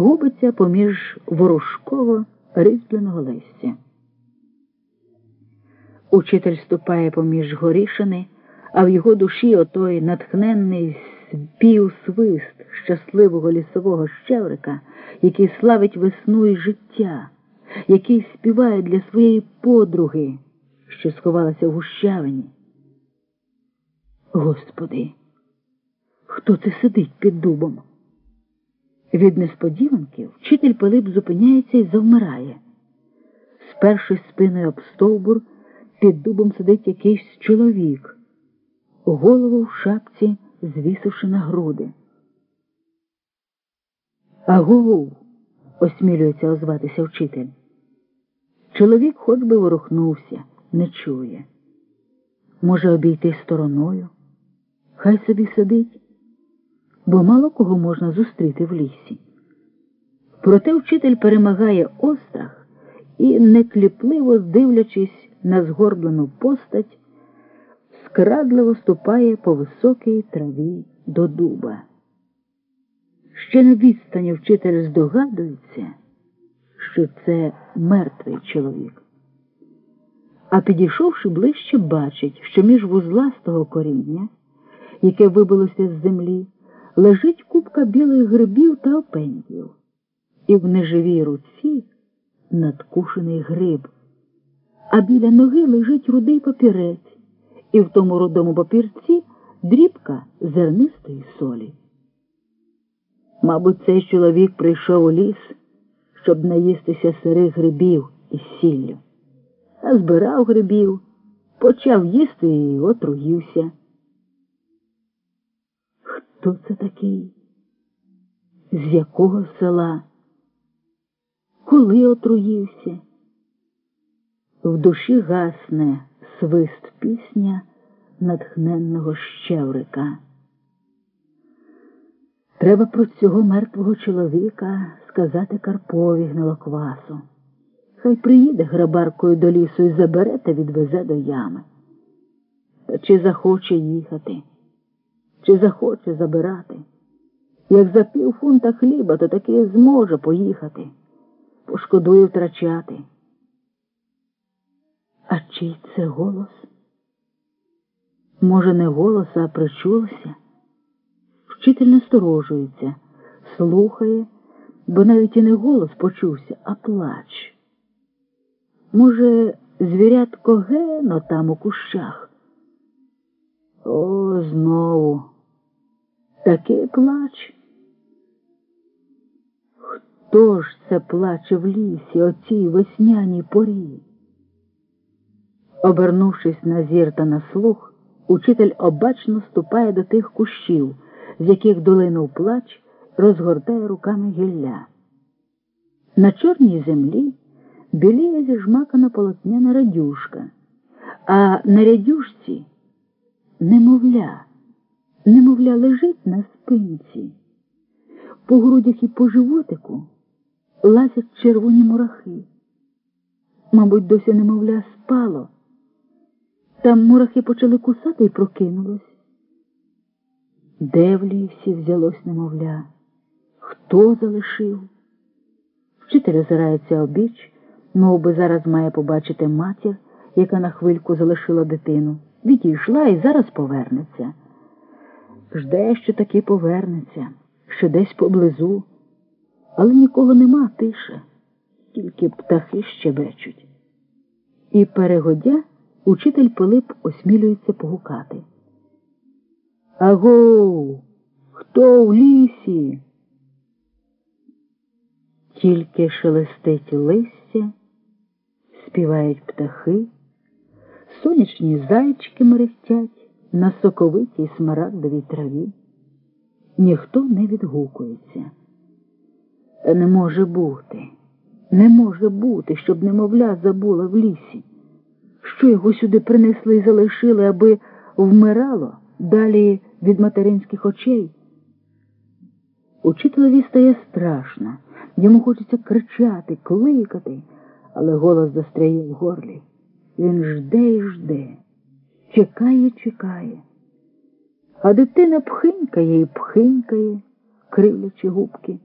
губиться поміж ворожково різьбленого листя. Учитель ступає поміж горішини, а в його душі отой натхненний спів свист щасливого лісового щеврика, який славить весну і життя, який співає для своєї подруги, що сховалася в гущавині. Господи, хто це сидить під дубом? Від несподіванки вчитель Пилип зупиняється і завмирає. Спершись спиною об стовбур, під дубом сидить якийсь чоловік, голову в шапці звісивши на груди. Агоу, осмілюється озватися вчитель. Чоловік хоч би ворухнувся, не чує. Може, обійти стороною? Хай собі сидить, бо мало кого можна зустріти в лісі. Проте вчитель перемагає острах і, некліпливо дивлячись на згорблену постать, скрадливо ступає по високій траві до дуба. Ще на відстані вчитель здогадується, що це мертвий чоловік. А підійшовши ближче, бачить, що між вузластого коріння, яке вибилося з землі, лежить купка білих грибів та опеньків, і в неживій руці надкушений гриб, а біля ноги лежить рудий папірець, і в тому рудому папірці дрібка зернистої солі. Мабуть, цей чоловік прийшов у ліс, щоб наїстися сирих грибів із сіллю. А збирав грибів, почав їсти і отруївся. Хто це такий? З якого села? Коли отруївся? В душі гасне свист пісня натхненного щеврика. Треба про цього мертвого чоловіка сказати Карпові гнилоквасу. Хай приїде грабаркою до лісу і забере та відвезе до ями. Та чи захоче їхати, чи захоче забирати? Як за пів фунта хліба, то таки зможе поїхати, пошкодує втрачати. А чий це голос? Може, не голос, а причулося? Вчитель насторожується, слухає, бо навіть і не голос почувся, а плач. Може, звірятко гено там у кущах? О, знову такий плач. Хто ж це плаче в лісі о цій весняній порі? Обернувшись на зір та на слух, учитель обачно ступає до тих кущів з яких долинув плач, розгортає руками гілля. На чорній землі біліє зіжмакана полотняна радюшка, а на рядюшці немовля, немовля лежить на спинці. По грудях і по животику лазять червоні мурахи. Мабуть, досі немовля спало. Там мурахи почали кусати і прокинулось. Де в лісі взялось немовля? Хто залишив? Вчитель озирається обіч, мов би зараз має побачити матір, яка на хвильку залишила дитину. Відійшла і зараз повернеться. Жде, що таки повернеться, що десь поблизу, але нікого нема тише, тільки птахи щебечуть. І перегодя учитель Пилип осмілюється погукати. Агоу, хто в лісі? Тільки шелестить листя, співають птахи, сонячні зайчики мерехтять на соковитій смарагдовій траві. Ніхто не відгукується. Не може бути, не може бути, щоб немовля забула в лісі, що його сюди принесли і залишили, аби вмирало далі від материнських очей. Учителеві стає страшно, йому хочеться кричати, кликати, але голос застряє в горлі. Він жде і жде, чекає, чекає. А дитина пхинькає і пхинькає, кривлячи губки.